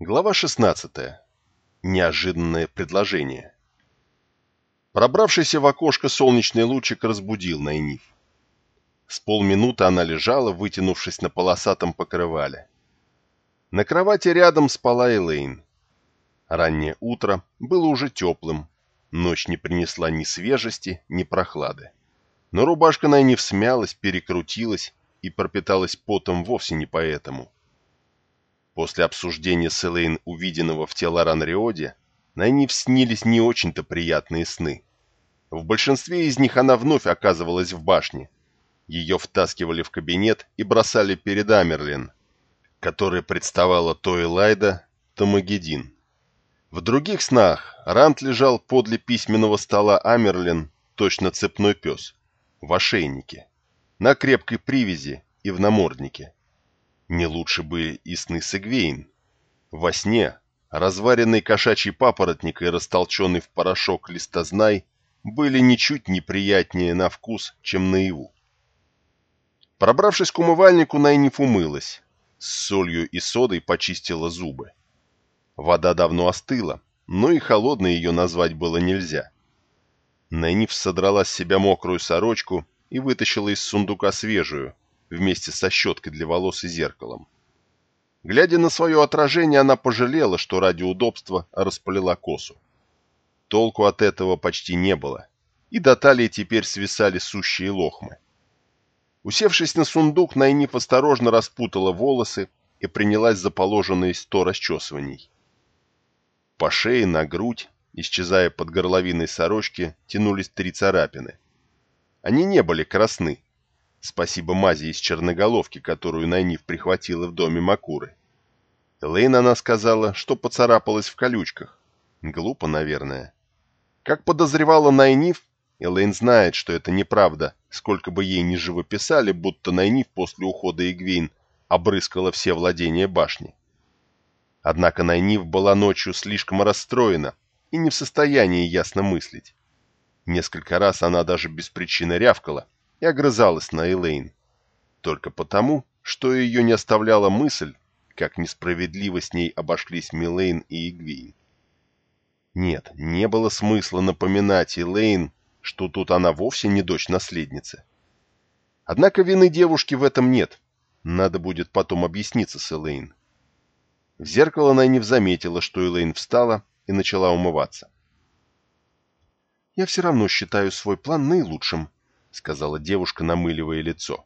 Глава 16. Неожиданное предложение. Пробравшийся в окошко солнечный лучик разбудил Найниф. С полминуты она лежала, вытянувшись на полосатом покрывале. На кровати рядом спала Элейн. Раннее утро было уже теплым, ночь не принесла ни свежести, ни прохлады. Но рубашка Найниф смялась, перекрутилась и пропиталась потом вовсе не поэтому. После обсуждения с Элейн увиденного в Телоран-Риоде, Найниф снились не очень-то приятные сны. В большинстве из них она вновь оказывалась в башне. Ее втаскивали в кабинет и бросали перед Амерлин, которая представала то Элайда, то Магеддин. В других снах Рант лежал подле письменного стола Амерлин, точно цепной пес, в ошейнике, на крепкой привязи и в наморднике. Не лучше бы и сны Сегвейн. Во сне разваренный кошачий папоротник и растолченный в порошок листознай были ничуть неприятнее на вкус, чем наяву. Пробравшись к умывальнику, Найниф умылась. С солью и содой почистила зубы. Вода давно остыла, но и холодной ее назвать было нельзя. Найниф содрала с себя мокрую сорочку и вытащила из сундука свежую, вместе со щеткой для волос и зеркалом. Глядя на свое отражение, она пожалела, что ради удобства расплела косу. Толку от этого почти не было, и до талии теперь свисали сущие лохмы. Усевшись на сундук, Найниф осторожно распутала волосы и принялась за положенные сто расчесываний. По шее, на грудь, исчезая под горловиной сорочки, тянулись три царапины. Они не были красны, Спасибо мази из черноголовки, которую Найниф прихватила в доме Макуры. Лейн она сказала, что поцарапалась в колючках. Глупо, наверное. Как подозревала Найниф, Элейн знает, что это неправда, сколько бы ей ни живописали, будто Найниф после ухода Игвейн обрыскала все владения башни. Однако Найниф была ночью слишком расстроена и не в состоянии ясно мыслить. Несколько раз она даже без причины рявкала – и огрызалась на Элейн. Только потому, что ее не оставляла мысль, как несправедливо с ней обошлись Милейн и Игвейн. Нет, не было смысла напоминать Элейн, что тут она вовсе не дочь наследницы. Однако вины девушки в этом нет. Надо будет потом объясниться с Элейн. В зеркало она не заметила, что Элейн встала и начала умываться. «Я все равно считаю свой план наилучшим», — сказала девушка, намыливая лицо.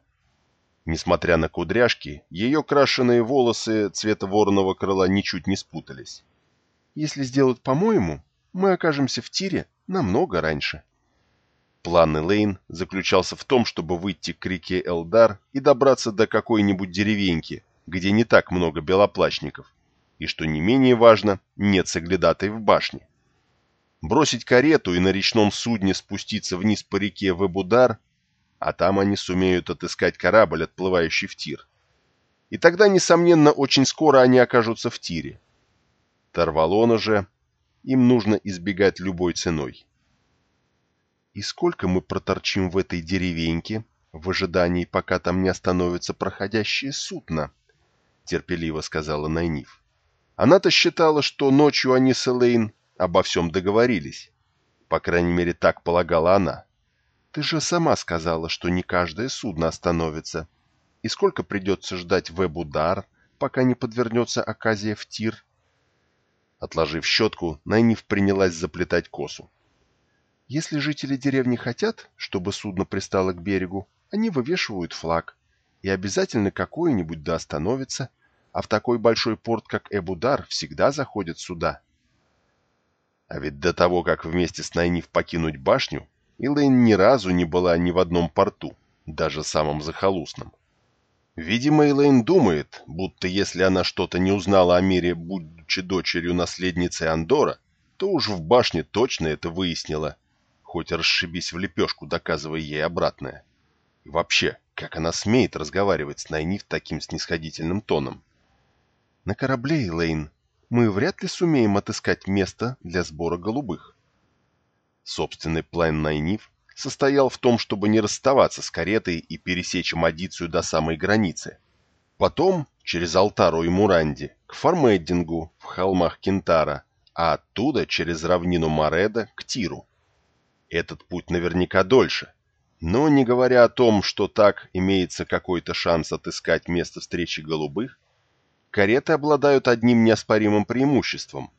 Несмотря на кудряшки, ее крашеные волосы цвета вороного крыла ничуть не спутались. «Если сделать по-моему, мы окажемся в тире намного раньше». План Элейн заключался в том, чтобы выйти к реке Элдар и добраться до какой-нибудь деревеньки, где не так много белоплачников, и, что не менее важно, нет соглядатой в башне бросить карету и на речном судне спуститься вниз по реке в Эбудар, а там они сумеют отыскать корабль, отплывающий в Тир. И тогда, несомненно, очень скоро они окажутся в Тире. Тарвалона же им нужно избегать любой ценой. «И сколько мы проторчим в этой деревеньке, в ожидании, пока там не остановятся проходящие судна?» — терпеливо сказала Найниф. Она-то считала, что ночью они с Элейн обо всем договорились. По крайней мере, так полагала она. Ты же сама сказала, что не каждое судно остановится. И сколько придется ждать веб-удар, пока не подвернется оказия в тир? Отложив щетку, Найниф принялась заплетать косу. Если жители деревни хотят, чтобы судно пристало к берегу, они вывешивают флаг, и обязательно какое-нибудь да остановится, а в такой большой порт, как Эбудар, всегда заходят суда. А ведь до того, как вместе с Найниф покинуть башню, Элэйн ни разу не была ни в одном порту, даже самом захолустном. Видимо, Элэйн думает, будто если она что-то не узнала о мире, будучи дочерью наследницы Андора, то уж в башне точно это выяснила, хоть расшибись в лепешку, доказывая ей обратное. И вообще, как она смеет разговаривать с Найниф таким снисходительным тоном? На корабле, Элэйн, мы вряд ли сумеем отыскать место для сбора голубых. Собственный план Найниф состоял в том, чтобы не расставаться с каретой и пересечь Мадицию до самой границы. потом через Алтару и Муранди к Фармеддингу в холмах Кентара, а оттуда через равнину Мореда к Тиру. Этот путь наверняка дольше, но не говоря о том, что так имеется какой-то шанс отыскать место встречи голубых, кареты обладают одним неоспоримым преимуществом.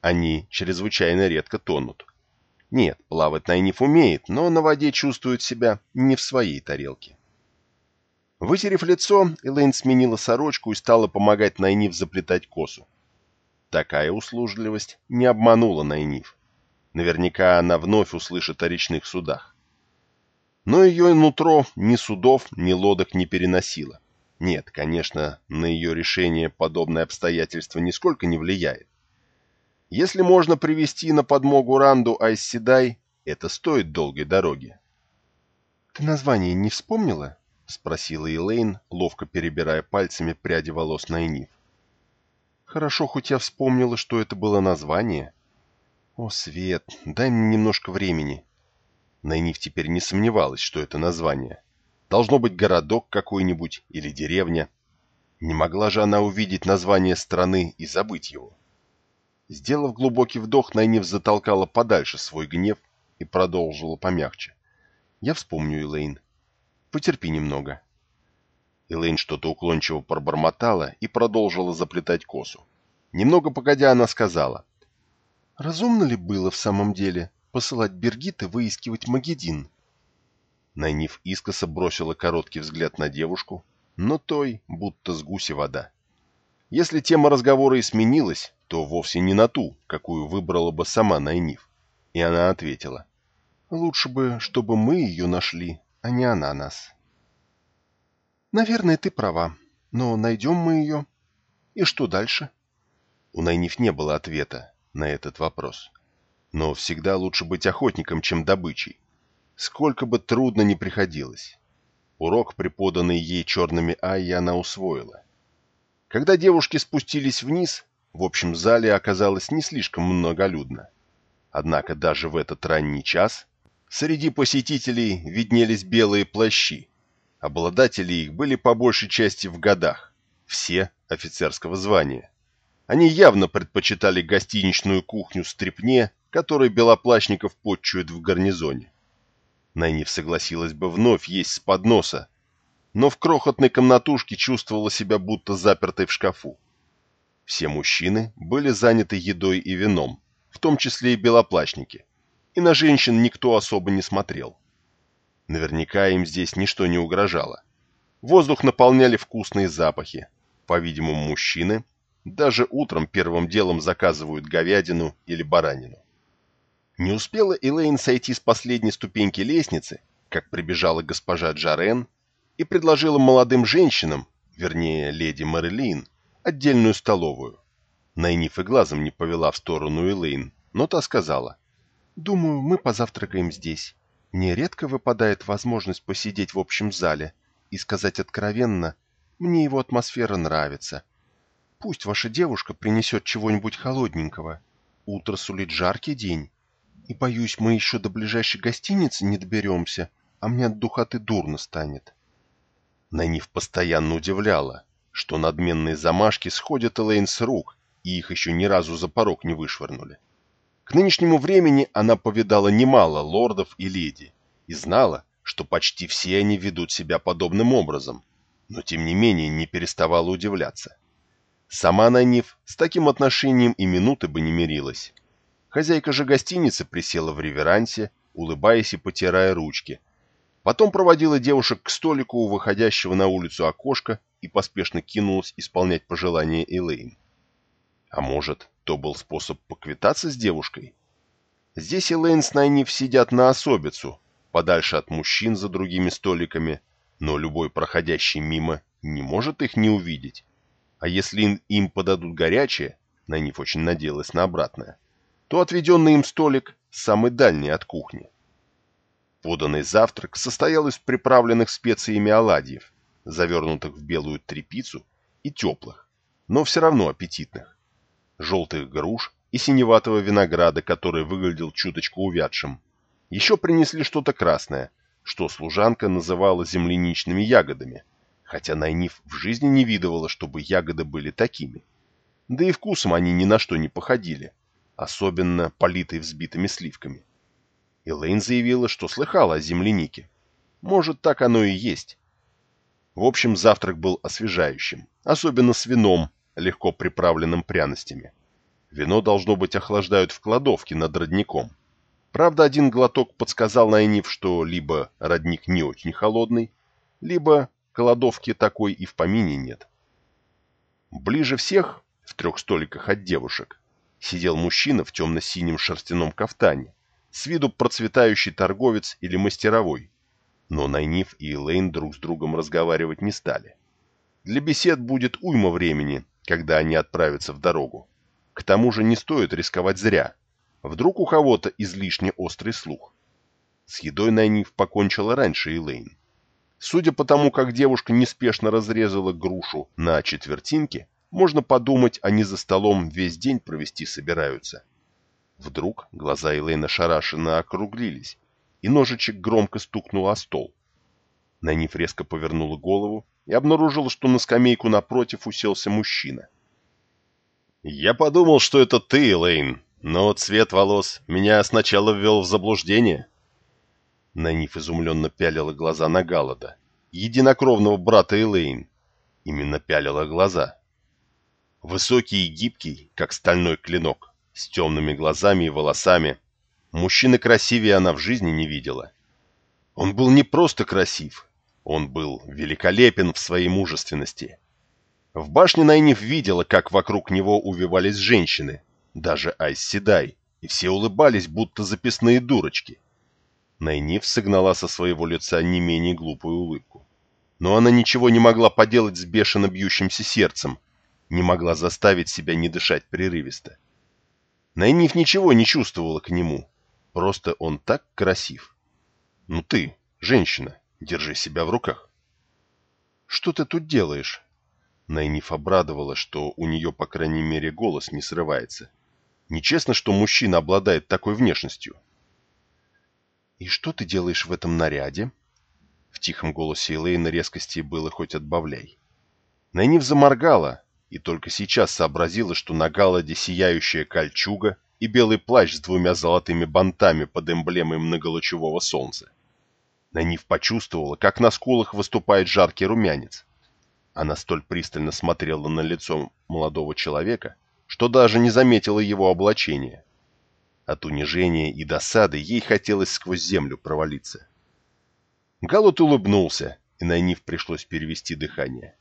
Они чрезвычайно редко тонут. Нет, плавать Найниф умеет, но на воде чувствует себя не в своей тарелке. Вытерев лицо, Элейн сменила сорочку и стала помогать Найниф заплетать косу. Такая услужливость не обманула Найниф. Наверняка она вновь услышит о речных судах. Но ее нутро ни судов, ни лодок не переносило. Нет, конечно, на ее решение подобное обстоятельство нисколько не влияет. Если можно привести на подмогу Ранду Айсседай, это стоит долгой дороги. «Ты название не вспомнила?» — спросила Элейн, ловко перебирая пальцами пряди волос Найниф. «Хорошо, хоть я вспомнила, что это было название. О, Свет, дай мне немножко времени». Найниф теперь не сомневалась, что это название. Должно быть городок какой-нибудь или деревня. Не могла же она увидеть название страны и забыть его. Сделав глубокий вдох, Найниф затолкала подальше свой гнев и продолжила помягче. «Я вспомню, Элейн. Потерпи немного». Элейн что-то уклончиво пробормотала и продолжила заплетать косу. Немного погодя, она сказала. «Разумно ли было в самом деле посылать Бергита выискивать Магедин. Найниф искоса бросила короткий взгляд на девушку, но той будто с гуси вода. Если тема разговора и сменилась, то вовсе не на ту, какую выбрала бы сама Найниф. И она ответила. «Лучше бы, чтобы мы ее нашли, а не она нас». «Наверное, ты права, но найдем мы ее. И что дальше?» У Найниф не было ответа на этот вопрос. Но всегда лучше быть охотником, чем добычей. Сколько бы трудно ни приходилось. Урок, преподанный ей черными Айи, она усвоила. Когда девушки спустились вниз, в общем зале оказалось не слишком многолюдно. Однако даже в этот ранний час среди посетителей виднелись белые плащи. Обладатели их были по большей части в годах, все офицерского звания. Они явно предпочитали гостиничную кухню стрепне который Белоплащников подчует в гарнизоне. Найниф согласилась бы вновь есть с подноса, но в крохотной комнатушке чувствовала себя будто запертой в шкафу. Все мужчины были заняты едой и вином, в том числе и белоплащники, и на женщин никто особо не смотрел. Наверняка им здесь ничто не угрожало. Воздух наполняли вкусные запахи. По-видимому, мужчины даже утром первым делом заказывают говядину или баранину. Не успела Элейн сойти с последней ступеньки лестницы, как прибежала госпожа Джарен и предложила молодым женщинам, вернее, леди Мэрилин, отдельную столовую. Найниф и глазом не повела в сторону Элейн, но та сказала, «Думаю, мы позавтракаем здесь. Мне редко выпадает возможность посидеть в общем зале и сказать откровенно, мне его атмосфера нравится. Пусть ваша девушка принесет чего-нибудь холодненького. Утро сулит жаркий день, и, боюсь, мы еще до ближайшей гостиницы не доберемся, а мне от духоты дурно станет. Найниф постоянно удивляла, что надменные замашки сходят Элейн с рук, и их еще ни разу за порог не вышвырнули. К нынешнему времени она повидала немало лордов и леди, и знала, что почти все они ведут себя подобным образом, но тем не менее не переставала удивляться. Сама Найниф с таким отношением и минуты бы не мирилась. Хозяйка же гостиницы присела в реверансе, улыбаясь и потирая ручки. Потом проводила девушек к столику у выходящего на улицу окошка и поспешно кинулась исполнять пожелания Элейн. А может, то был способ поквитаться с девушкой? Здесь Элейн с Найниф сидят на особицу, подальше от мужчин за другими столиками, но любой проходящий мимо не может их не увидеть. А если им подадут горячее, Найниф очень надеялась на обратное, то отведенный им столик самый дальний от кухни. Поданный завтрак состоял из приправленных специями оладьев, завернутых в белую тряпицу и теплых, но все равно аппетитных, желтых груш и синеватого винограда, который выглядел чуточку увядшим. Еще принесли что-то красное, что служанка называла земляничными ягодами, хотя Найниф в жизни не видывала, чтобы ягоды были такими. Да и вкусом они ни на что не походили, особенно политые взбитыми сливками. Элейн заявила, что слыхала о землянике. Может, так оно и есть. В общем, завтрак был освежающим, особенно с вином, легко приправленным пряностями. Вино, должно быть, охлаждают в кладовке над родником. Правда, один глоток подсказал Найниф, что либо родник не очень холодный, либо кладовки такой и в помине нет. Ближе всех, в трех столиках от девушек, сидел мужчина в темно-синем шерстяном кафтане, с виду процветающий торговец или мастеровой, но Найниф и Элейн друг с другом разговаривать не стали. Для бесед будет уйма времени, когда они отправятся в дорогу. К тому же не стоит рисковать зря. Вдруг у кого-то излишне острый слух. С едой Найниф покончила раньше Элейн. Судя по тому, как девушка неспешно разрезала грушу на четвертинки, можно подумать, они за столом весь день провести собираются. Вдруг глаза Элейна шарашенно округлились, и ножичек громко стукнул о стол. Найниф резко повернула голову и обнаружила, что на скамейку напротив уселся мужчина. «Я подумал, что это ты, Элейн, но цвет волос меня сначала ввел в заблуждение». Найниф изумленно пялила глаза на Галлада, единокровного брата Элейн. Именно пялила глаза. Высокий и гибкий, как стальной клинок, с темными глазами и волосами, Мужчины красивее она в жизни не видела. Он был не просто красив, он был великолепен в своей мужественности. В башне Найниф видела, как вокруг него увивались женщины, даже Айс Седай, и все улыбались, будто записные дурочки. Найниф согнала со своего лица не менее глупую улыбку. Но она ничего не могла поделать с бешено бьющимся сердцем, не могла заставить себя не дышать прерывисто. Найниф ничего не чувствовала к нему, Просто он так красив. Ну ты, женщина, держи себя в руках. Что ты тут делаешь? Найниф обрадовала, что у нее, по крайней мере, голос не срывается. Нечестно, что мужчина обладает такой внешностью. «И что ты делаешь в этом наряде?» В тихом голосе Элейна резкости было хоть отбавляй. Найниф заморгала и только сейчас сообразила, что на Галаде сияющая кольчуга и белый плащ с двумя золотыми бантами под эмблемой многолучевого солнца. Нанив почувствовала, как на скулах выступает жаркий румянец. Она столь пристально смотрела на лицо молодого человека, что даже не заметила его облачения. От унижения и досады ей хотелось сквозь землю провалиться. Галут улыбнулся, и Найниф пришлось перевести дыхание.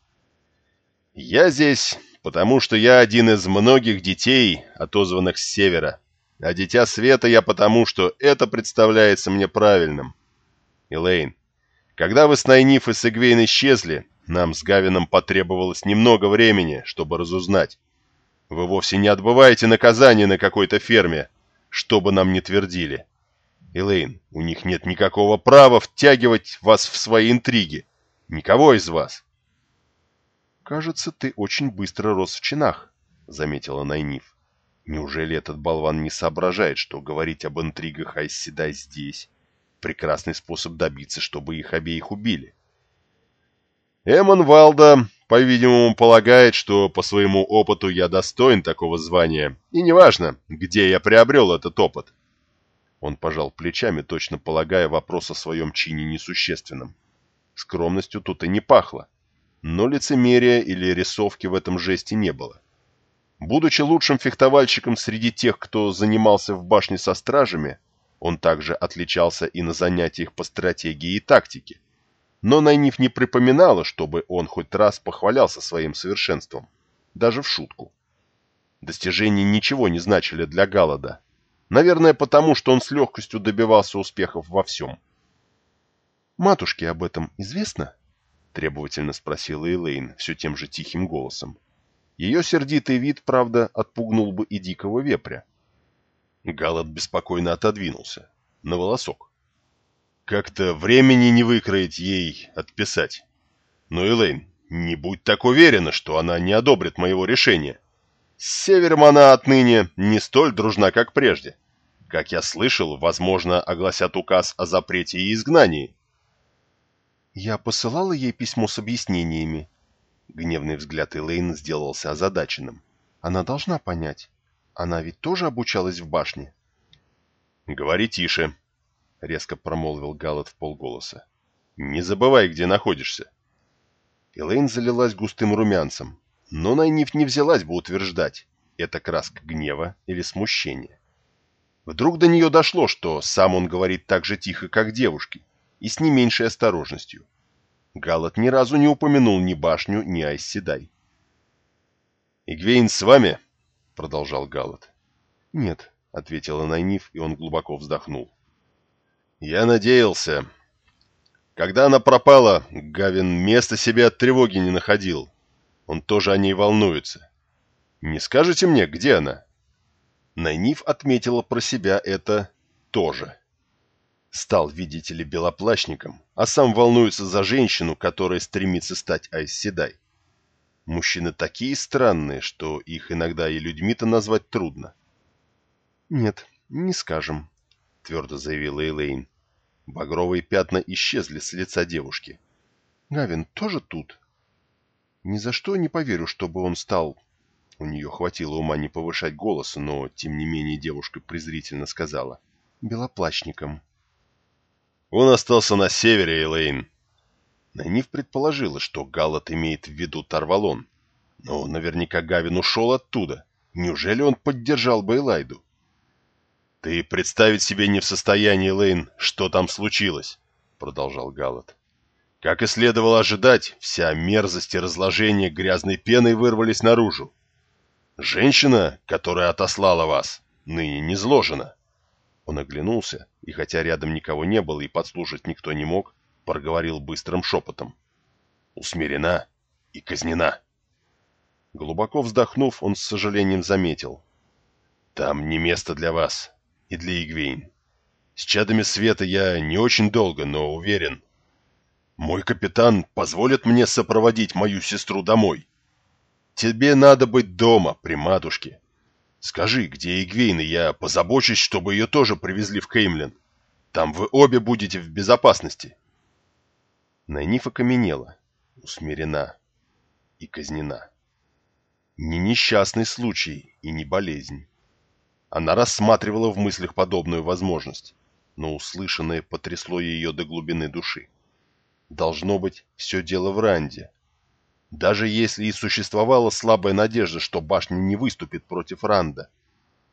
«Я здесь, потому что я один из многих детей, отозванных с севера, а дитя света я потому, что это представляется мне правильным. Элейн, когда вы с Найниф и Сегвейн исчезли, нам с Гавином потребовалось немного времени, чтобы разузнать. Вы вовсе не отбываете наказание на какой-то ферме, что бы нам ни твердили. Элейн, у них нет никакого права втягивать вас в свои интриги. Никого из вас. «Кажется, ты очень быстро рос в чинах», — заметила Найниф. «Неужели этот болван не соображает, что говорить об интригах Айсседай здесь — прекрасный способ добиться, чтобы их обеих убили?» Эмон Валда, по-видимому, полагает, что по своему опыту я достоин такого звания, и неважно, где я приобрел этот опыт. Он пожал плечами, точно полагая вопрос о своем чине несущественным. Скромностью тут и не пахло но лицемерия или рисовки в этом жесте не было. Будучи лучшим фехтовальщиком среди тех, кто занимался в башне со стражами, он также отличался и на занятиях по стратегии и тактике. Но Найниф не припоминала, чтобы он хоть раз похвалялся своим совершенством, даже в шутку. Достижения ничего не значили для Галлада, наверное, потому что он с легкостью добивался успехов во всем. «Матушке об этом известно?» — требовательно спросила Элейн все тем же тихим голосом. Ее сердитый вид, правда, отпугнул бы и дикого вепря. Галат беспокойно отодвинулся. На волосок. Как-то времени не выкроить ей отписать. Но, Элейн, не будь так уверена, что она не одобрит моего решения. С севером она отныне не столь дружна, как прежде. Как я слышал, возможно, огласят указ о запрете и изгнании. Я посылала ей письмо с объяснениями. Гневный взгляд Элейн сделался озадаченным. Она должна понять. Она ведь тоже обучалась в башне. «Говори тише», — резко промолвил Галат в полголоса. «Не забывай, где находишься». Элейн залилась густым румянцем, но Найниф не взялась бы утверждать, это краска гнева или смущения. Вдруг до нее дошло, что сам он говорит так же тихо, как девушки, и с не меньшей осторожностью. Галат ни разу не упомянул ни башню, ни Айсседай. «Игвейн с вами?» — продолжал Галат. «Нет», — ответила Найниф, и он глубоко вздохнул. «Я надеялся. Когда она пропала, Гавин места себе от тревоги не находил. Он тоже о ней волнуется. Не скажете мне, где она?» Найниф отметила про себя это тоже. Стал, видите ли, белоплащником, а сам волнуется за женщину, которая стремится стать Айсседай. Мужчины такие странные, что их иногда и людьми-то назвать трудно. «Нет, не скажем», — твердо заявила Элейн. Багровые пятна исчезли с лица девушки. «Гавин тоже тут?» «Ни за что не поверю, чтобы он стал...» У нее хватило ума не повышать голоса, но, тем не менее, девушка презрительно сказала. «Белоплащником». «Он остался на севере, Элейн», Найниф предположила, что Галат имеет в виду Тарвалон. Но наверняка Гавин ушел оттуда. Неужели он поддержал бы Элайду? «Ты представить себе не в состоянии, Лейн, что там случилось», — продолжал Галат. «Как и следовало ожидать, вся мерзость и разложение грязной пеной вырвались наружу. Женщина, которая отослала вас, ныне не зложена». Он оглянулся, и хотя рядом никого не было и подслушать никто не мог, проговорил быстрым шепотом. «Усмирена и казнена». Глубоко вздохнув, он с сожалением заметил. «Там не место для вас и для Игвейн. С чадами света я не очень долго, но уверен. Мой капитан позволит мне сопроводить мою сестру домой. Тебе надо быть дома, при матушке. Скажи, где Игвейн, и я позабочусь, чтобы ее тоже привезли в Кеймлин. Там вы обе будете в безопасности». Найниф окаменела, усмирена и казнена. Не несчастный случай и не болезнь. Она рассматривала в мыслях подобную возможность, но услышанное потрясло ее до глубины души. Должно быть, все дело в Ранде. Даже если и существовала слабая надежда, что башня не выступит против Ранда,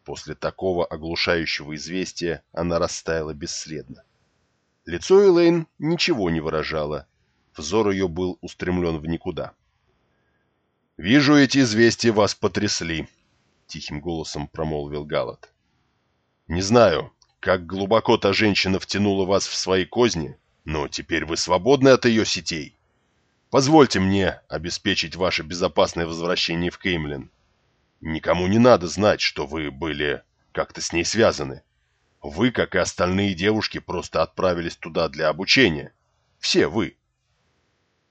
после такого оглушающего известия она растаяла бесследно. Лицо Элейн ничего не выражало. Взор ее был устремлен в никуда. «Вижу, эти известия вас потрясли», — тихим голосом промолвил Галат. «Не знаю, как глубоко та женщина втянула вас в свои козни, но теперь вы свободны от ее сетей. Позвольте мне обеспечить ваше безопасное возвращение в Кеймлин. Никому не надо знать, что вы были как-то с ней связаны. Вы, как и остальные девушки, просто отправились туда для обучения. Все вы.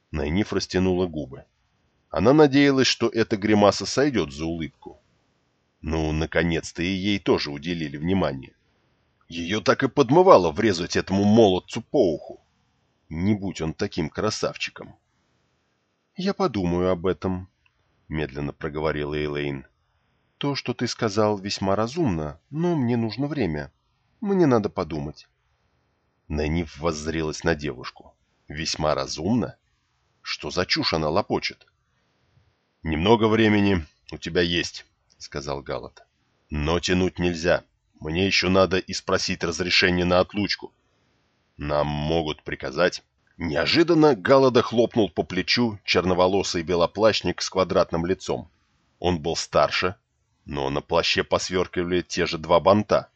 Найниф растянула губы. Она надеялась, что эта гримаса сойдет за улыбку. Ну, наконец-то и ей тоже уделили внимание. Ее так и подмывало врезать этому молодцу по уху. Не будь он таким красавчиком. «Я подумаю об этом», — медленно проговорила Эйлейн. «То, что ты сказал, весьма разумно, но мне нужно время. Мне надо подумать». Найниф воззрелась на девушку. «Весьма разумно? Что за чушь она лопочет?» «Немного времени у тебя есть», — сказал Галат. «Но тянуть нельзя. Мне еще надо и спросить разрешение на отлучку. Нам могут приказать». Неожиданно Галада хлопнул по плечу черноволосый белоплащник с квадратным лицом. Он был старше, но на плаще посверкивали те же два банта.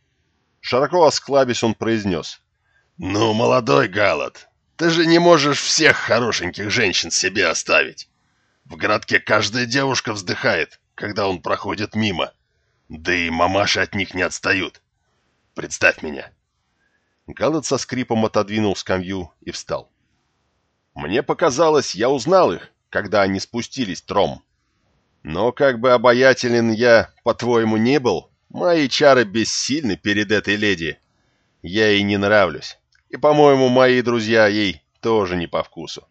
Широко осклабясь, он произнес. «Ну, молодой Галат, ты же не можешь всех хорошеньких женщин себе оставить. В городке каждая девушка вздыхает, когда он проходит мимо. Да и мамаши от них не отстают. Представь меня». Галат со скрипом отодвинул скамью и встал. Мне показалось, я узнал их, когда они спустились тром. Но как бы обаятелен я, по-твоему, не был, мои чары бессильны перед этой леди. Я ей не нравлюсь, и, по-моему, мои друзья ей тоже не по вкусу.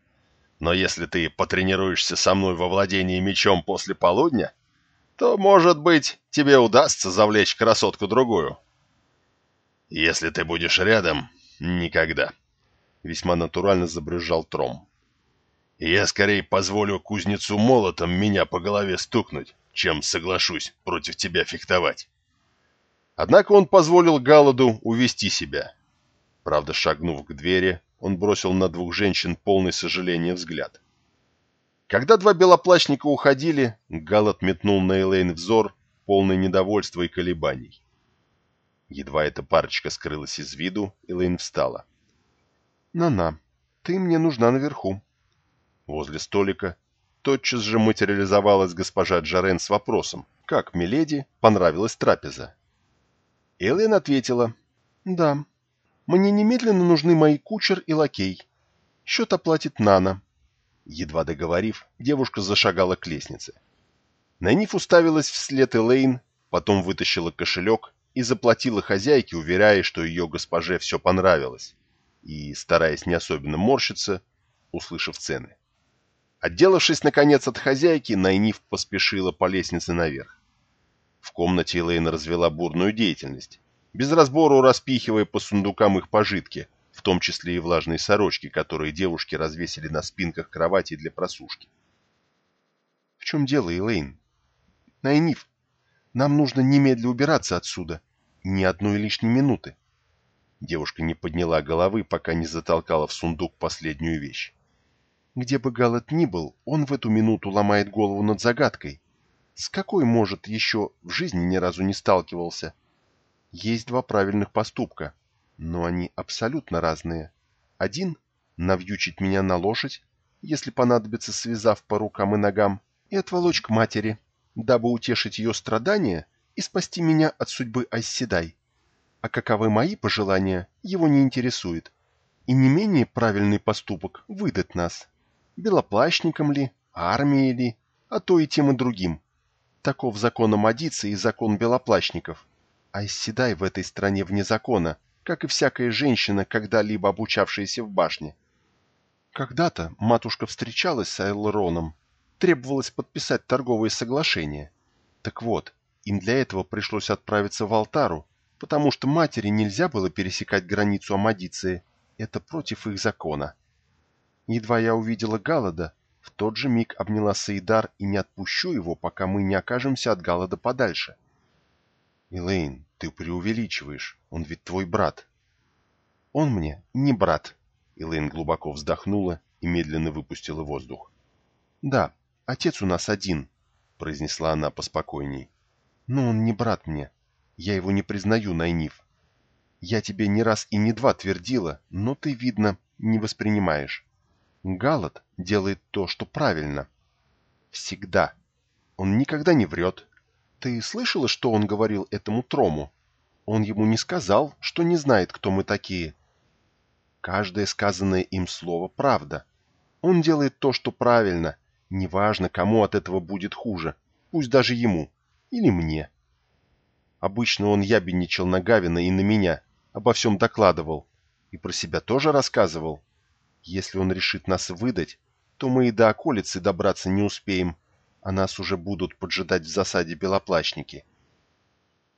Но если ты потренируешься со мной во владении мечом после полудня, то, может быть, тебе удастся завлечь красотку-другую. Если ты будешь рядом, никогда. Весьма натурально забрызжал Тром. Я скорее позволю кузнецу молотом меня по голове стукнуть, чем соглашусь против тебя фехтовать. Однако он позволил Галаду увести себя. Правда, шагнув к двери, он бросил на двух женщин полный сожаления взгляд. Когда два белоплащника уходили, Галат метнул на Элейн взор, полный недовольства и колебаний. Едва эта парочка скрылась из виду, Элейн встала. «На-на, ты мне нужна наверху». Возле столика тотчас же материализовалась госпожа Джарен с вопросом, как Миледи понравилась трапеза. Элейн ответила, «Да, мне немедленно нужны мои кучер и лакей. Счет оплатит Нана». Едва договорив, девушка зашагала к лестнице. Найниф уставилась вслед Элейн, потом вытащила кошелек и заплатила хозяйке, уверяя, что ее госпоже все понравилось, и, стараясь не особенно морщиться, услышав цены. Отделавшись, наконец, от хозяйки, Найниф поспешила по лестнице наверх. В комнате Элейн развела бурную деятельность без разбору распихивая по сундукам их пожитки, в том числе и влажные сорочки, которые девушки развесили на спинках кровати для просушки. «В чем дело, Элейн?» «Найниф, нам нужно немедля убираться отсюда. Ни одной лишней минуты». Девушка не подняла головы, пока не затолкала в сундук последнюю вещь. Где бы Галат ни был, он в эту минуту ломает голову над загадкой. С какой, может, еще в жизни ни разу не сталкивался – есть два правильных поступка, но они абсолютно разные. Один — навьючить меня на лошадь, если понадобится, связав по рукам и ногам, и отволочь к матери, дабы утешить ее страдания и спасти меня от судьбы Айседай. А каковы мои пожелания, его не интересует. И не менее правильный поступок выдать нас. Белоплащникам ли, армией ли, а то и тем и другим. Таков закон Амадицы и закон белоплащников. Айседай в этой стране вне закона, как и всякая женщина, когда-либо обучавшаяся в башне. Когда-то матушка встречалась с Айлроном, требовалось подписать торговые соглашения. Так вот, им для этого пришлось отправиться в Алтару, потому что матери нельзя было пересекать границу Амадиции, это против их закона. Едва я увидела Галада, в тот же миг обняла Саидар и не отпущу его, пока мы не окажемся от Галада подальше. — Элейн, ты преувеличиваешь. Он ведь твой брат. Он мне не брат. Элейн глубоко вздохнула и медленно выпустила воздух. Да, отец у нас один, произнесла она поспокойней. Но он не брат мне. Я его не признаю, Найниф. Я тебе не раз и не два твердила, но ты, видно, не воспринимаешь. Галат делает то, что правильно. Всегда. Он никогда не врет, ты слышала, что он говорил этому Трому? Он ему не сказал, что не знает, кто мы такие. Каждое сказанное им слово — правда. Он делает то, что правильно, неважно, кому от этого будет хуже, пусть даже ему или мне. Обычно он ябедничал на Гавина и на меня, обо всем докладывал, и про себя тоже рассказывал. Если он решит нас выдать, то мы и до околицы добраться не успеем, а нас уже будут поджидать в засаде белоплащники.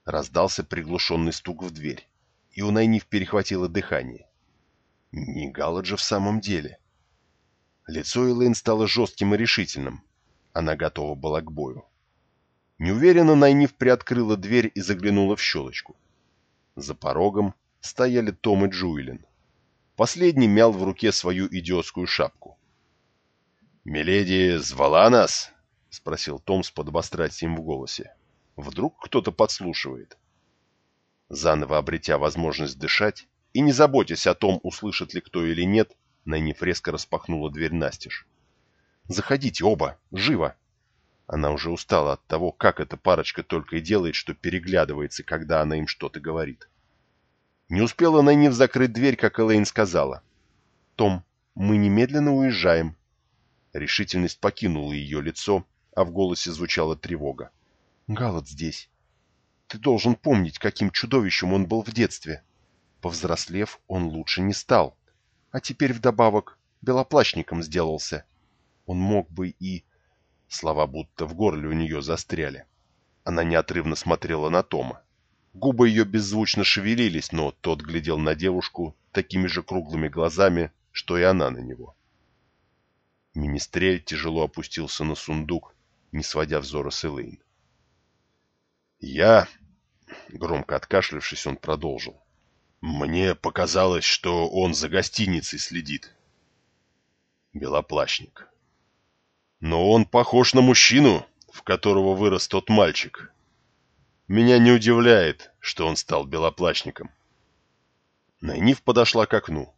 Раздался приглушенный стук в дверь, и у Найниф перехватило дыхание. Не Галлад же в самом деле. Лицо Элэйн стало жестким и решительным. Она готова была к бою. Неуверенно Найниф приоткрыла дверь и заглянула в щелочку. За порогом стояли Том и Джуэлин. Последний мял в руке свою идиотскую шапку. «Миледи звала нас?» — спросил Том с подобострастием в голосе. «Вдруг кто-то подслушивает?» Заново обретя возможность дышать и не заботясь о том, услышит ли кто или нет, Найниф резко распахнула дверь настежь. «Заходите оба! Живо!» Она уже устала от того, как эта парочка только и делает, что переглядывается, когда она им что-то говорит. Не успела Найниф закрыть дверь, как Элэйн сказала. «Том, мы немедленно уезжаем». Решительность покинула ее лицо, а в голосе звучала тревога. «Галат здесь. Ты должен помнить, каким чудовищем он был в детстве. Повзрослев, он лучше не стал. А теперь вдобавок белоплащником сделался. Он мог бы и... Слова будто в горле у нее застряли. Она неотрывно смотрела на Тома. Губы ее беззвучно шевелились, но тот глядел на девушку такими же круглыми глазами, что и она на него. Министрель тяжело опустился на сундук, не сводя взора с Элейн. «Я...» — громко откашлявшись, он продолжил. «Мне показалось, что он за гостиницей следит». Белоплащник. «Но он похож на мужчину, в которого вырос тот мальчик. Меня не удивляет, что он стал белоплащником». Найниф подошла к окну.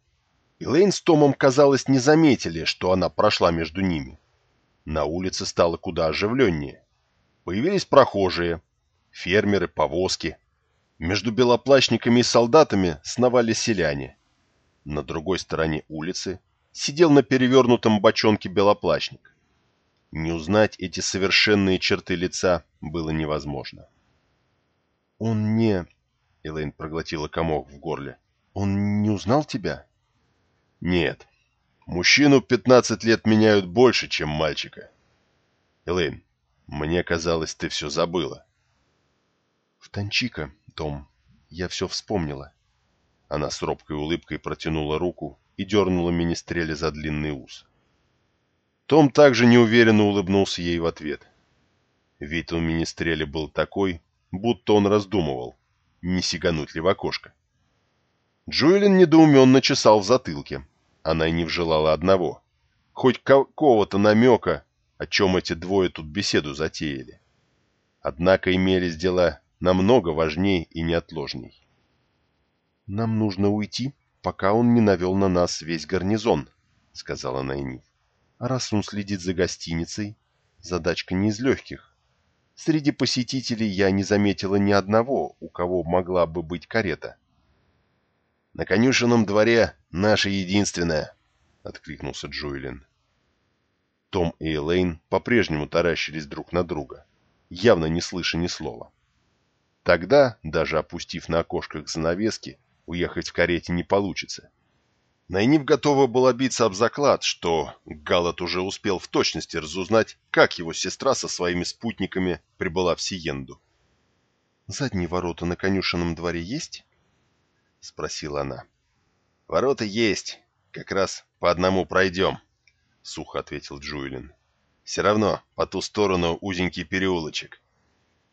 Элейн с Томом, казалось, не заметили, что она прошла между ними. На улице стало куда оживленнее. Появились прохожие, фермеры, повозки. Между белоплащниками и солдатами сновали селяне. На другой стороне улицы сидел на перевернутом бочонке белоплащник. Не узнать эти совершенные черты лица было невозможно. «Он не...» — Элейн проглотила комок в горле. «Он не узнал тебя?» Нет. Мужчину 15 лет меняют больше, чем мальчика. Элэйн, мне казалось, ты все забыла. В Танчика, Том, я все вспомнила. Она с робкой улыбкой протянула руку и дернула министреля за длинный ус. Том также неуверенно улыбнулся ей в ответ. Вид у министреля был такой, будто он раздумывал, не сигануть ли в окошко. Джуэлин недоуменно чесал в затылке, она и не вжелала одного. Хоть какого-то намека, о чем эти двое тут беседу затеяли. Однако имелись дела намного важней и неотложней. «Нам нужно уйти, пока он не навел на нас весь гарнизон», — сказала Найниф. «А раз он следит за гостиницей, задачка не из легких. Среди посетителей я не заметила ни одного, у кого могла бы быть карета». «На конюшенном дворе наша единственная», — откликнулся Джоэлин. Том и Элейн по-прежнему таращились друг на друга, явно не слыша ни слова. Тогда, даже опустив на окошках занавески, уехать в карете не получится. Найниф готова была биться об заклад, что Галат уже успел в точности разузнать, как его сестра со своими спутниками прибыла в Сиенду. «Задние ворота на конюшенном дворе есть?» — спросила она. — Ворота есть. Как раз по одному пройдем, — сухо ответил Джуэлин. — Все равно по ту сторону узенький переулочек.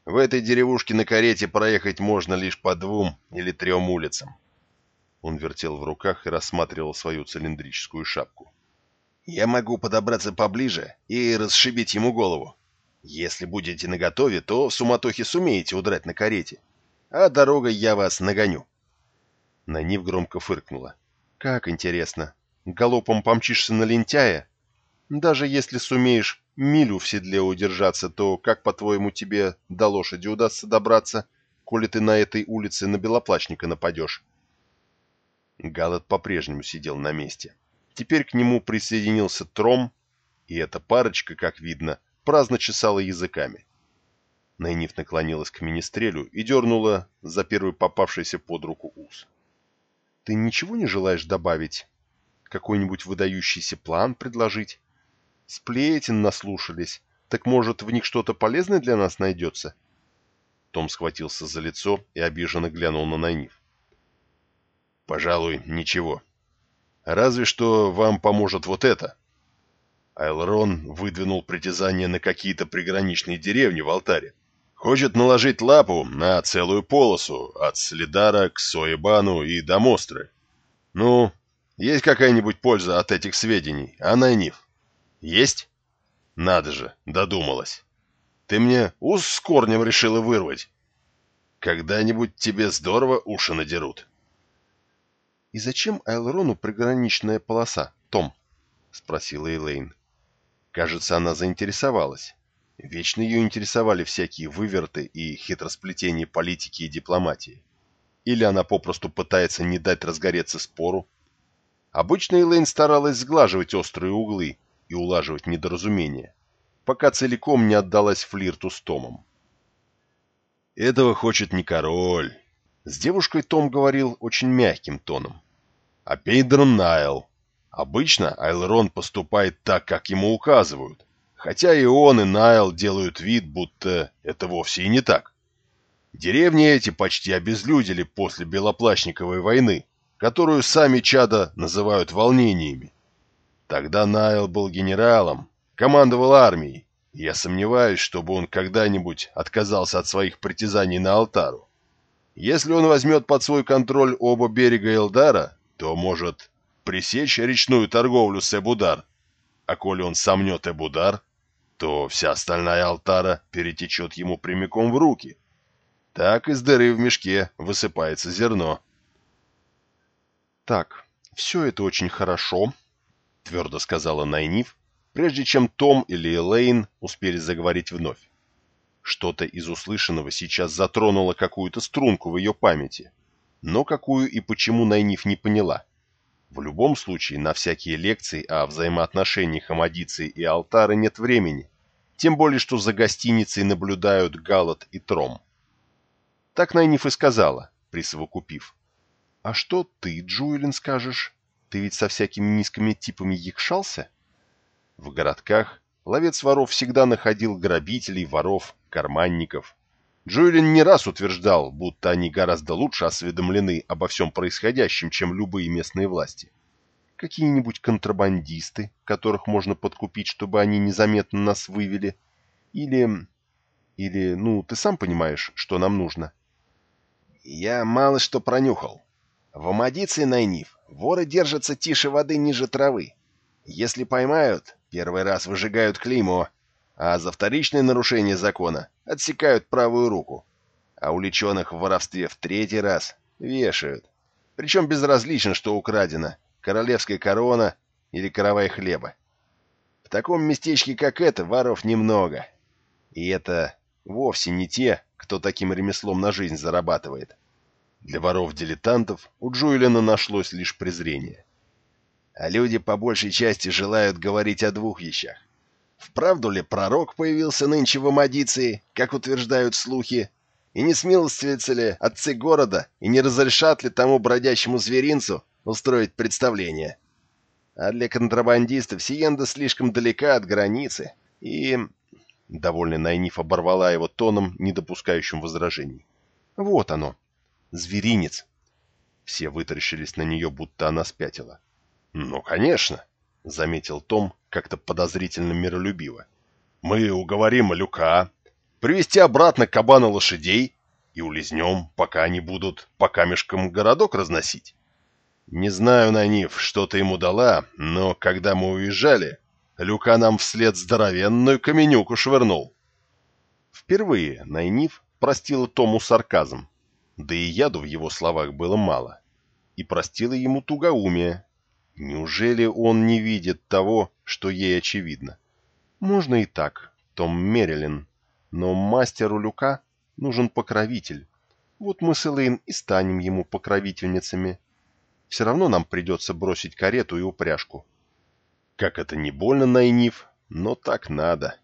В этой деревушке на карете проехать можно лишь по двум или трем улицам. Он вертел в руках и рассматривал свою цилиндрическую шапку. «Я могу подобраться поближе и расшибить ему голову. Если будете наготове, то в суматохе сумеете удрать на карете, а дорогой я вас нагоню». Нанив громко фыркнула. «Как интересно. Галопом помчишься на лентяя? Даже если сумеешь милю в седле удержаться, то как, по-твоему, тебе до лошади удастся добраться, коли ты на этой улице на белоплачника нападешь?» Галат по-прежнему сидел на месте. Теперь к нему присоединился Тром, и эта парочка, как видно, праздно чесала языками. Найниф наклонилась к министрелю и дернула за первый попавшийся под руку ус. Ты ничего не желаешь добавить? Какой-нибудь выдающийся план предложить? Сплетен наслушались. Так может, в них что-то полезное для нас найдется?» Том схватился за лицо и обиженно глянул на Найниф. «Пожалуй, ничего. Разве что вам поможет вот это». Айлрон выдвинул притязание на какие-то приграничные деревни в алтаре. Хочет наложить лапу на целую полосу, от Следара к Соебану и до Мостры. Ну, есть какая-нибудь польза от этих сведений, а Найниф? Есть? Надо же, додумалась. Ты мне ус с корнем решила вырвать. Когда-нибудь тебе здорово уши надерут. — И зачем Айлрону приграничная полоса, Том? — спросила Элейн. Кажется, она заинтересовалась. Вечно ее интересовали всякие выверты и хитросплетения политики и дипломатии. Или она попросту пытается не дать разгореться спору. Обычно Элейн старалась сглаживать острые углы и улаживать недоразумения, пока целиком не отдалась флирту с Томом. «Этого хочет не король», — с девушкой Том говорил очень мягким тоном, — «а Пейдер Найл. Обычно Айлрон поступает так, как ему указывают, хотя и он, и Найл делают вид, будто это вовсе и не так. Деревни эти почти обезлюдили после Белоплащниковой войны, которую сами чада называют волнениями. Тогда Найл был генералом, командовал армией, и я сомневаюсь, чтобы он когда-нибудь отказался от своих притязаний на Алтару. Если он возьмет под свой контроль оба берега Элдара, то может пресечь речную торговлю с Эбудар. А коли он сомнет Эбудар, то вся остальная Алтара перетечет ему прямиком в руки. Так из дыры в мешке высыпается зерно. «Так, все это очень хорошо», — твердо сказала Найниф, прежде чем Том или Элейн успели заговорить вновь. Что-то из услышанного сейчас затронуло какую-то струнку в ее памяти, но какую и почему Найниф не поняла. В любом случае, на всякие лекции о взаимоотношениях Амадиции и Алтары нет времени, тем более, что за гостиницей наблюдают Галат и Тром. Так Найниф и сказала, присовокупив. «А что ты, Джуэлин, скажешь? Ты ведь со всякими низкими типами якшался?» В городках ловец воров всегда находил грабителей, воров, карманников. Джуэлин не раз утверждал, будто они гораздо лучше осведомлены обо всем происходящем, чем любые местные власти. Какие-нибудь контрабандисты, которых можно подкупить, чтобы они незаметно нас вывели. Или... Или, ну, ты сам понимаешь, что нам нужно. Я мало что пронюхал. В Амадиции, Найниф, воры держатся тише воды ниже травы. Если поймают, первый раз выжигают клеймо, а за вторичное нарушение закона отсекают правую руку, а уличенных в воровстве в третий раз вешают. Причем безразлично, что украдено — королевская корона или каравай хлеба. В таком местечке, как это, воров немного. И это вовсе не те, кто таким ремеслом на жизнь зарабатывает. Для воров-дилетантов у Джуэлина нашлось лишь презрение. А люди по большей части желают говорить о двух вещах. Вправду ли пророк появился нынче в Амадиции, как утверждают слухи, и не смилостивятся ли отцы города, и не разрешат ли тому бродячему зверинцу устроить представление? А для контрабандистов Сиенда слишком далека от границы, и... Довольный Найниф оборвала его тоном, не допускающим возражений. «Вот оно. Зверинец». Все вытаращились на нее, будто она спятила. «Ну, конечно», — заметил Том как-то подозрительно миролюбиво. «Мы уговорим Люка привести обратно кабана лошадей и улизнем, пока они будут по камешкам городок разносить. Не знаю, Нанив, что ты ему дала, но когда мы уезжали, Люка нам вслед здоровенную каменюку швырнул». Впервые Найниф простила Тому сарказм, да и яду в его словах было мало, и простила ему тугоумие, Неужели он не видит того, что ей очевидно? Можно и так, Том Мерилин. Но мастеру Люка нужен покровитель. Вот мы с Элэйн и станем ему покровительницами. Все равно нам придется бросить карету и упряжку. Как это не больно, Найниф, но так надо.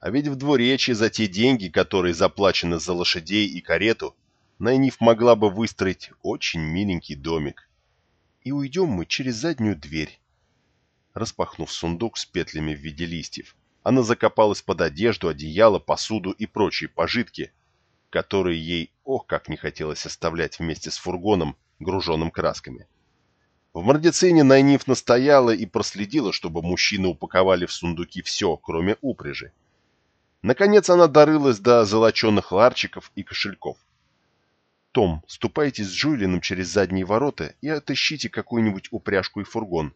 А ведь в двуречье за те деньги, которые заплачены за лошадей и карету, Найниф могла бы выстроить очень миленький домик и уйдем мы через заднюю дверь. Распахнув сундук с петлями в виде листьев, она закопалась под одежду, одеяло, посуду и прочие пожитки, которые ей, ох, как не хотелось оставлять вместе с фургоном, груженным красками. В Мордецине Найниф настояла и проследила, чтобы мужчины упаковали в сундуки все, кроме упряжи. Наконец она дорылась до золоченных ларчиков и кошельков. Том, ступайте с Джулианом через задние ворота и отыщите какую-нибудь упряжку и фургон.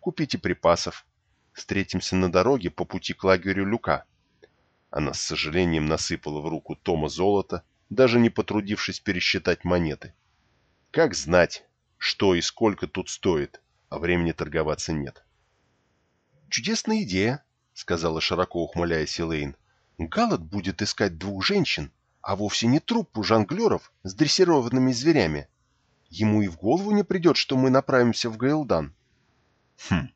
Купите припасов. Встретимся на дороге по пути к лагерю Люка. Она с сожалением насыпала в руку Тома золото, даже не потрудившись пересчитать монеты. Как знать, что и сколько тут стоит, а времени торговаться нет. «Чудесная идея», — сказала широко ухмыляясь Элейн. «Галат будет искать двух женщин, а вовсе не труппу жонглеров с дрессированными зверями. Ему и в голову не придет, что мы направимся в Гейлдан. Хм,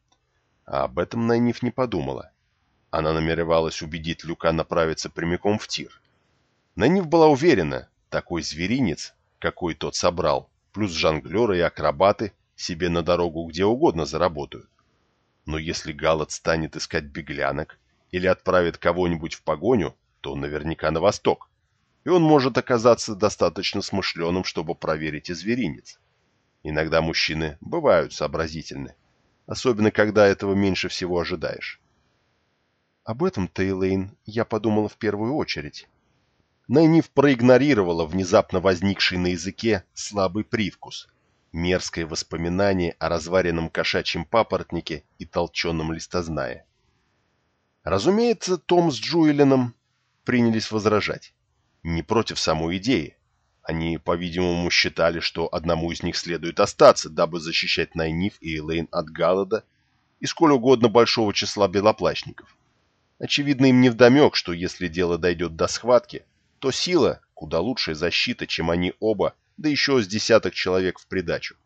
а об этом Найниф не подумала. Она намеревалась убедить Люка направиться прямиком в тир. Найниф была уверена, такой зверинец, какой тот собрал, плюс жонглеры и акробаты себе на дорогу где угодно заработают. Но если Галат станет искать беглянок или отправит кого-нибудь в погоню, то наверняка на восток, и он может оказаться достаточно смышленым, чтобы проверить и зверинец. Иногда мужчины бывают сообразительны, особенно когда этого меньше всего ожидаешь. Об этом, Тейлейн, я подумала в первую очередь. Найниф проигнорировала внезапно возникший на языке слабый привкус, мерзкое воспоминание о разваренном кошачьем папоротнике и толченом листозная. Разумеется, Том с Джуэлином принялись возражать. Не против самой идеи. Они, по-видимому, считали, что одному из них следует остаться, дабы защищать Найниф и Элейн от Галлада и сколь угодно большого числа белоплащников. Очевидно, им невдомек, что если дело дойдет до схватки, то сила куда лучшая защита, чем они оба, да еще с десяток человек в придачу.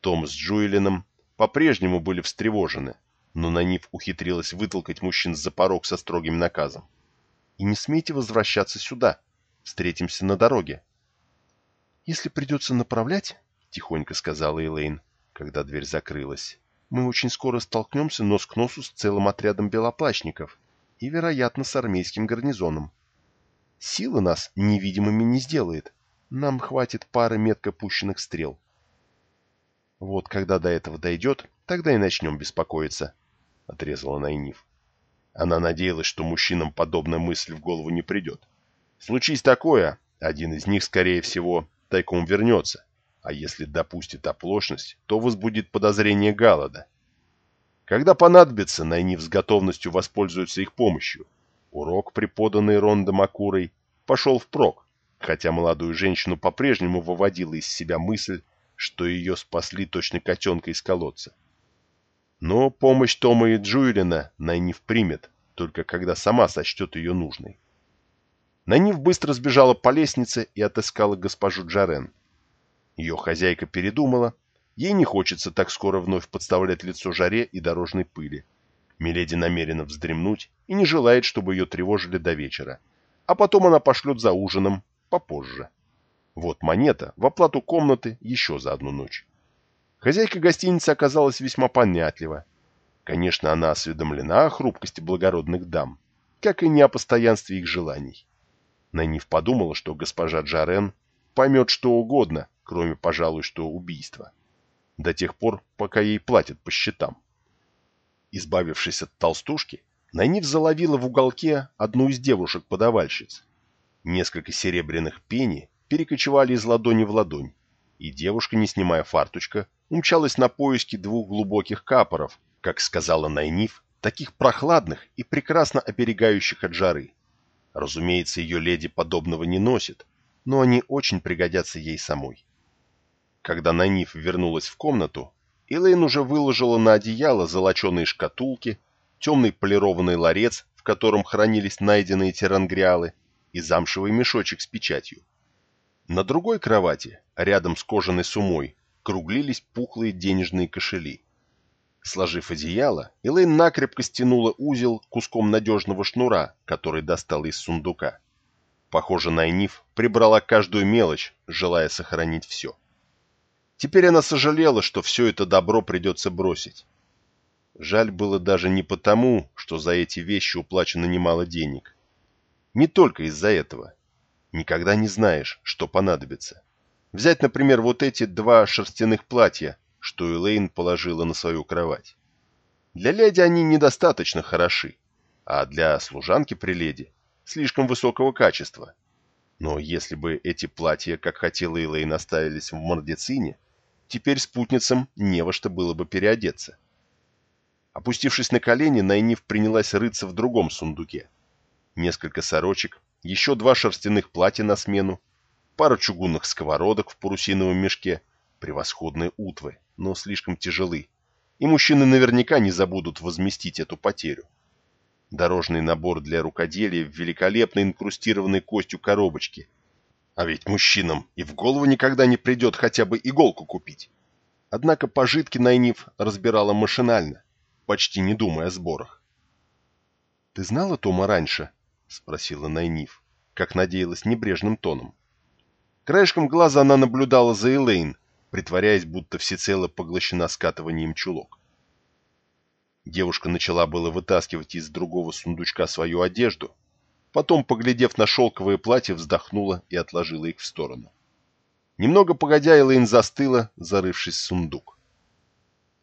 Том с Джуэлином по-прежнему были встревожены, но Нанив ухитрилась вытолкать мужчин за порог со строгим наказом. «И не смейте возвращаться сюда. Встретимся на дороге». «Если придется направлять», — тихонько сказала Элейн, когда дверь закрылась, «мы очень скоро столкнемся нос к носу с целым отрядом белоплащников и, вероятно, с армейским гарнизоном. Сила нас невидимыми не сделает. Нам хватит пары метко пущенных стрел. Вот когда до этого дойдет, тогда и начнем беспокоиться, — отрезала Найниф. Она надеялась, что мужчинам подобная мысль в голову не придет. Случись такое, один из них, скорее всего, тайком вернется, а если допустит оплошность, то возбудит подозрение Галлада. Когда понадобится, Найниф с готовностью воспользуется их помощью — Урок, преподанный Рондом Акурой, пошел впрок, хотя молодую женщину по-прежнему выводила из себя мысль, что ее спасли точно котенка из колодца. Но помощь Тома и Джуэлина Найниф примет, только когда сама сочтет ее нужной. Найниф быстро сбежала по лестнице и отыскала госпожу Джарен. Ее хозяйка передумала, ей не хочется так скоро вновь подставлять лицо жаре и дорожной пыли. Миледи намерена вздремнуть и не желает, чтобы ее тревожили до вечера. А потом она пошлет за ужином попозже. Вот монета в оплату комнаты еще за одну ночь. Хозяйка гостиницы оказалась весьма понятлива. Конечно, она осведомлена о хрупкости благородных дам, как и не о постоянстве их желаний. Найниф подумала, что госпожа Джарен поймет что угодно, кроме, пожалуй, что убийства. До тех пор, пока ей платят по счетам. Избавившись от толстушки, Найниф заловила в уголке одну из девушек-подавальщиц. Несколько серебряных пени перекочевали из ладони в ладонь, и девушка, не снимая фарточка, умчалась на поиски двух глубоких капоров, как сказала Найниф, таких прохладных и прекрасно оберегающих от жары. Разумеется, ее леди подобного не носит, но они очень пригодятся ей самой. Когда Найниф вернулась в комнату, Элейн уже выложила на одеяло золоченые шкатулки, темный полированный ларец, в котором хранились найденные терангриалы, и замшевый мешочек с печатью. На другой кровати, рядом с кожаной сумой, круглились пухлые денежные кошели. Сложив одеяло, Элейн накрепко стянула узел куском надежного шнура, который достала из сундука. Похоже, Найниф прибрала каждую мелочь, желая сохранить все. Теперь она сожалела, что все это добро придется бросить. Жаль было даже не потому, что за эти вещи уплачено немало денег. Не только из-за этого. Никогда не знаешь, что понадобится. Взять, например, вот эти два шерстяных платья, что Элейн положила на свою кровать. Для леди они недостаточно хороши, а для служанки при леди слишком высокого качества. Но если бы эти платья, как хотела Элейн, оставились в Мордецине, Теперь спутницам не во что было бы переодеться. Опустившись на колени, Найниф принялась рыться в другом сундуке. Несколько сорочек, еще два шерстяных платья на смену, пара чугунных сковородок в парусиновом мешке, превосходные утвы, но слишком тяжелы, и мужчины наверняка не забудут возместить эту потерю. Дорожный набор для рукоделия в великолепной инкрустированной костью коробочке – а ведь мужчинам и в голову никогда не придет хотя бы иголку купить. Однако пожитки Найниф разбирала машинально, почти не думая о сборах. «Ты знала Тома раньше?» — спросила Найниф, как надеялась небрежным тоном. Краешком глаза она наблюдала за Элейн, притворяясь, будто всецело поглощена скатыванием чулок. Девушка начала было вытаскивать из другого сундучка свою одежду, потом, поглядев на шелковое платье, вздохнула и отложила их в сторону. Немного погодя, Элэйн застыла, зарывшись в сундук.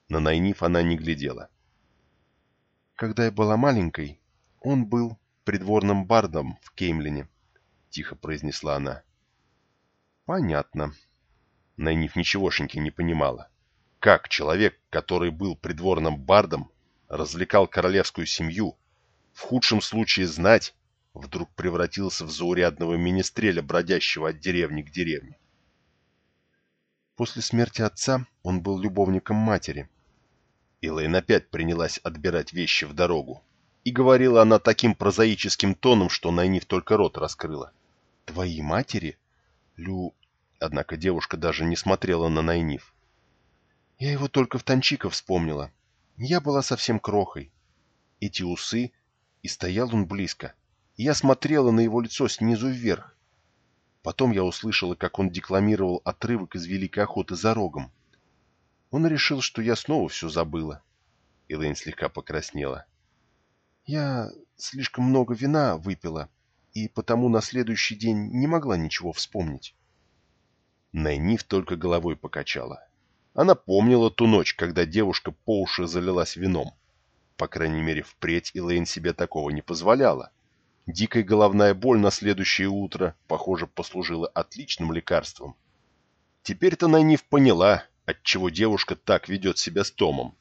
На Найниф она не глядела. «Когда я была маленькой, он был придворным бардом в Кеймлине», — тихо произнесла она. «Понятно». Найниф ничегошеньки не понимала. Как человек, который был придворным бардом, развлекал королевскую семью, в худшем случае знать, вдруг превратился в заурядного министреля, бродящего от деревни к деревне. После смерти отца он был любовником матери. Илэйн опять принялась отбирать вещи в дорогу. И говорила она таким прозаическим тоном, что Найниф только рот раскрыла. «Твои матери? Лю...» Однако девушка даже не смотрела на Найниф. «Я его только в Танчиков вспомнила. Я была совсем крохой. Эти усы, и стоял он близко. И я смотрела на его лицо снизу вверх. Потом я услышала, как он декламировал отрывок из «Великой охоты за рогом». Он решил, что я снова все забыла. Элэйн слегка покраснела. Я слишком много вина выпила, и потому на следующий день не могла ничего вспомнить. Найниф только головой покачала. Она помнила ту ночь, когда девушка по уши залилась вином. По крайней мере, впредь Элэйн себе такого не позволяла. Дикая головная боль на следующее утро, похоже, послужила отличным лекарством. Теперь-то Найниф поняла, отчего девушка так ведет себя с Томом.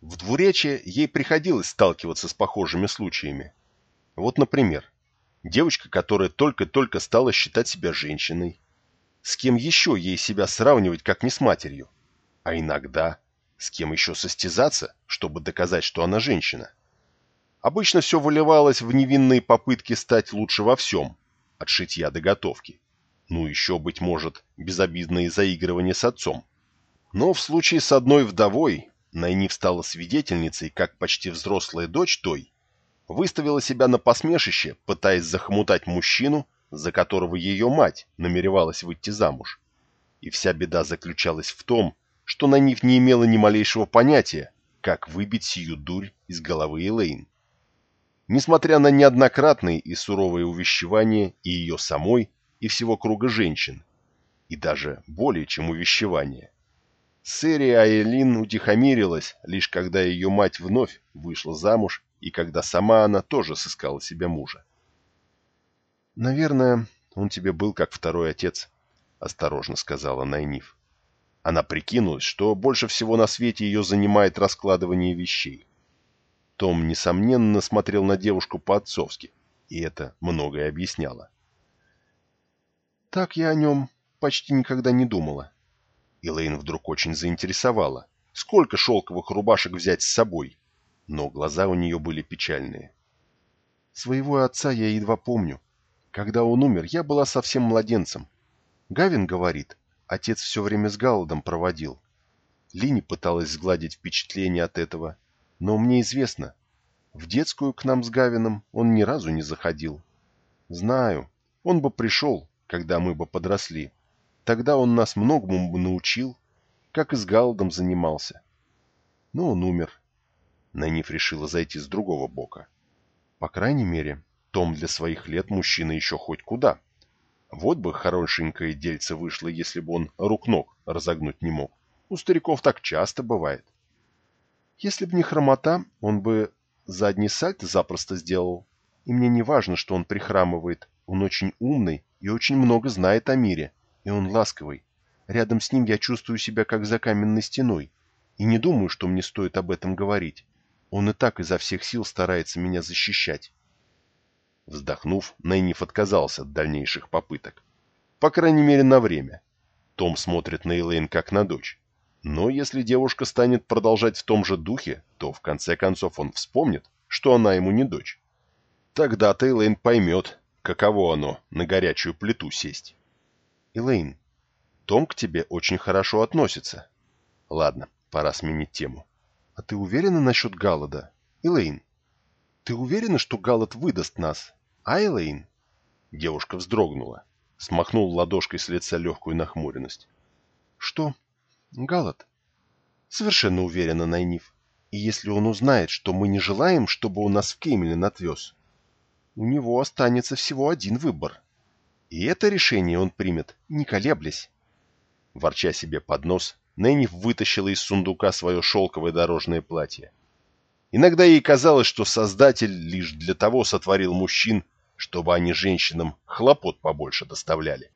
В двуречье ей приходилось сталкиваться с похожими случаями. Вот, например, девочка, которая только-только стала считать себя женщиной. С кем еще ей себя сравнивать, как не с матерью? А иногда с кем еще состязаться, чтобы доказать, что она женщина? Обычно все выливалось в невинные попытки стать лучше во всем, от шитья до готовки. Ну еще, быть может, безобидные заигрывания с отцом. Но в случае с одной вдовой Найниф стала свидетельницей, как почти взрослая дочь той выставила себя на посмешище, пытаясь захмутать мужчину, за которого ее мать намеревалась выйти замуж. И вся беда заключалась в том, что Нанив не имела ни малейшего понятия, как выбить сию дурь из головы Элейн. Несмотря на неоднократные и суровые увещевания и ее самой, и всего круга женщин, и даже более чем увещевания, Сэри Айлин утихомирилась, лишь когда ее мать вновь вышла замуж и когда сама она тоже сыскала себе мужа. «Наверное, он тебе был как второй отец», — осторожно сказала Найниф. Она прикинулась, что больше всего на свете ее занимает раскладывание вещей. Том, несомненно, смотрел на девушку по-отцовски, и это многое объясняло. «Так я о нем почти никогда не думала». Элейн вдруг очень заинтересовала, сколько шелковых рубашек взять с собой, но глаза у нее были печальные. «Своего отца я едва помню. Когда он умер, я была совсем младенцем. Гавин говорит, Отец все время с Галладом проводил. Лини пыталась сгладить впечатление от этого, но мне известно, в детскую к нам с Гавином он ни разу не заходил. Знаю, он бы пришел, когда мы бы подросли. Тогда он нас многому бы научил, как и с Галладом занимался. Но он умер. Найниф решила зайти с другого бока. По крайней мере, Том для своих лет мужчина еще хоть куда. Вот бы хорошенькое дельце вышло, если бы он рук-ног разогнуть не мог. У стариков так часто бывает. Если б не хромота, он бы задний сальто запросто сделал. И мне не важно, что он прихрамывает. Он очень умный и очень много знает о мире. И он ласковый. Рядом с ним я чувствую себя как за каменной стеной. И не думаю, что мне стоит об этом говорить. Он и так изо всех сил старается меня защищать. Вздохнув, Найниф отказался от дальнейших попыток. По крайней мере, на время. Том смотрит на Элейн как на дочь. Но если девушка станет продолжать в том же духе, то в конце концов он вспомнит, что она ему не дочь. Тогда-то Элейн поймет, каково оно на горячую плиту сесть. Элейн, Том к тебе очень хорошо относится. Ладно, пора сменить тему. А ты уверена насчет Галлада? Элейн, ты уверена, что Галлад выдаст нас? Айлэйн?» Девушка вздрогнула, смахнул ладошкой с лица легкую нахмуренность. «Что? Галат?» «Совершенно уверена, Найниф. И если он узнает, что мы не желаем, чтобы он нас в Кеймлин отвез, у него останется всего один выбор. И это решение он примет, не колеблясь. Ворча себе под нос, Нэнниф вытащила из сундука свое шелковое дорожное платье. Иногда ей казалось, что Создатель лишь для того сотворил мужчин, чтобы они женщинам хлопот побольше доставляли.